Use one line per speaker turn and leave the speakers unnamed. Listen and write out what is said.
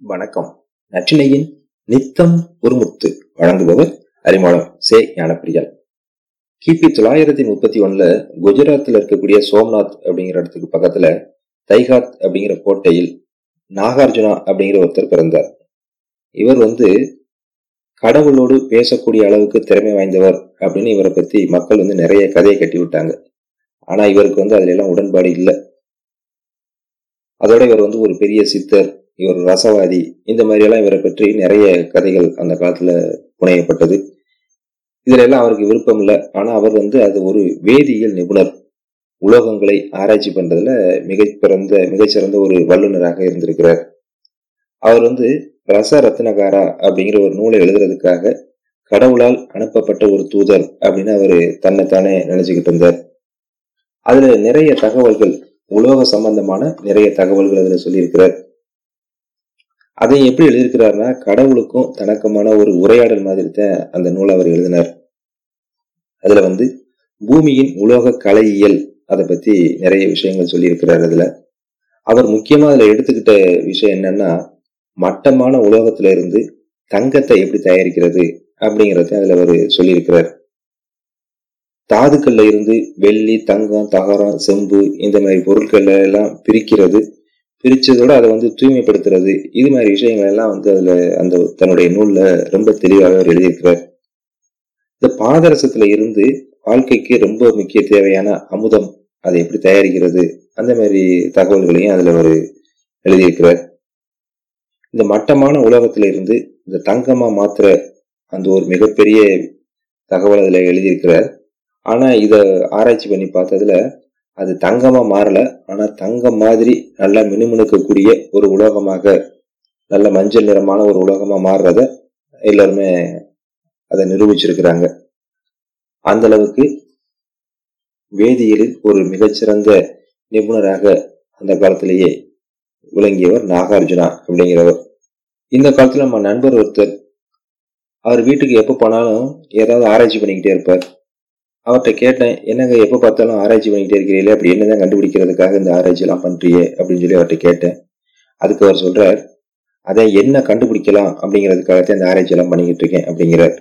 வணக்கம். நற்றினையின் நித்தம் ஒருமுத்து வழங்குபவர் அறிமுகம் சே ஞானப்பிரியல். கிபி தொள்ளாயிரத்தி முப்பத்தி ஒண்ணுல குஜராத்தில் இருக்கக்கூடிய சோம்நாத் அப்படிங்கிற இடத்துக்கு பக்கத்துல தைகாத் அப்படிங்கிற கோட்டையில் நாகார்ஜுனா அப்படிங்கிற ஒருத்தர் பிறந்தார். இவர் வந்து கடவுளோடு பேசக்கூடிய அளவுக்கு திறமை வாய்ந்தவர் அப்படின்னு இவரை பத்தி மக்கள் வந்து நிறைய கதையை கட்டி விட்டாங்க. ஆனா இவருக்கு வந்து அதுல எல்லாம் உடன்பாடு இல்லை. அதோட இவர் வந்து ஒரு பெரிய சித்தர் இவர் ரசவாதி. இந்த மாதிரி எல்லாம் இவரை பற்றி நிறைய கதைகள் அந்த காலத்துல புனையப்பட்டது. இதுல எல்லாம் அவருக்கு விருப்பம் இல்லை. ஆனா அவர் வந்து அது ஒரு வேதியியல் நிபுணர். உலோகங்களை ஆராய்ச்சி பண்றதுல மிக பிறந்த மிகச்சிறந்த ஒரு வல்லுநராக இருந்திருக்கிறார். அவர் வந்து ரச ரத்னகாரா அப்படிங்கிற ஒரு நூலை எழுதுறதுக்காக கடவுளால் அனுப்பப்பட்ட ஒரு தூதர் அப்படின்னு அவரு தன்னைத்தானே நினைச்சுக்கிட்டு இருந்தார். அதுல நிறைய தகவல்கள் உலோக சம்பந்தமான நிறைய தகவல்கள் அதுல சொல்லியிருக்கிறார். அதை எப்படி எழுதியிருக்கிறாருன்னா கடவுளுக்கும் தனக்குமான ஒரு உரையாடல் மாதிரி தான் அந்த நூலை அவர் எழுதினார். அதுல வந்து பூமியின் உலோக கலையியல் அதை பத்தி நிறைய விஷயங்கள் சொல்லியிருக்கிறார் அதுல. அவர் முக்கியமா அதுல எடுத்துக்கிட்ட விஷயம் என்னன்னா மட்டமான உலோகத்துல இருந்து தங்கத்தை எப்படி தயாரிக்கிறது அப்படிங்கறத அதுல அவர் சொல்லியிருக்கிறார். தாதுக்கள்ல இருந்து வெள்ளி தங்கம் தகரம் செம்பு இந்த மாதிரி பொருட்கள் எல்லாம் பிரிக்கிறது. பிரிச்சதோட அதை வந்து தூய்மைப்படுத்துறது. இது மாதிரி விஷயங்கள் எல்லாம் வந்து அதுல அந்த தன்னுடைய நூல்ல ரொம்ப தெளிவாக அவர் எழுதியிருக்கிறார். இந்த பாதரசத்துல இருந்து வாழ்க்கைக்கு ரொம்ப முக்கிய தேவையான அமுதம் அதை எப்படி தயாரிக்கிறது அந்த மாதிரி தகவல்களையும் அதுல அவர் எழுதியிருக்கிறார். இந்த மட்டமான உலகத்துல இருந்து இந்த தங்கமா மாத்திர அந்த ஒரு மிகப்பெரிய தகவல் அதுல எழுதியிருக்கிறார். ஆனா இத ஆராய்ச்சி பண்ணி பார்த்ததுல அது தங்கமா மாறல. ஆனா தங்கம் மாதிரி நல்லா மினுமினுக்கக்கூடிய ஒரு உலோகமாக நல்ல மஞ்சள் நிறமான ஒரு உலோகமா மாறுறத எல்லாருமே அதை நிரூபிச்சிருக்கிறாங்க. அந்த அளவுக்கு வேதியியலில் ஒரு மிகச்சிறந்த நிபுணராக அந்த காலத்திலேயே விளங்கியவர் நாகார்ஜுனா அப்படிங்கிறவர். இந்த காலத்துல நம்ம நண்பர் ஒருத்தர் அவர் வீட்டுக்கு எப்போ போனாலும் ஏதாவது ஆராய்ச்சி பண்ணிக்கிட்டே இருப்பார். அவர்கிட்ட கேட்டேன் என்னங்க எப்போ பார்த்தாலும் ஆராய்ச்சி பண்ணிக்கிட்டே இருக்கிறீங்களே? அப்படி என்னதான் கண்டுபிடிக்கிறதுக்காக இந்த ஆராய்ச்சிலாம் பண்ணுறியே அப்படின்னு சொல்லி அவர்கிட்ட கேட்டேன். அதுக்கு அவர் சொல்கிறார் அதை என்ன கண்டுபிடிக்கலாம் அப்படிங்கிறதுக்காகத்தான் இந்த ஆராய்ச்சியெல்லாம் பண்ணிக்கிட்டு இருக்கேன் அப்படிங்கிறார்.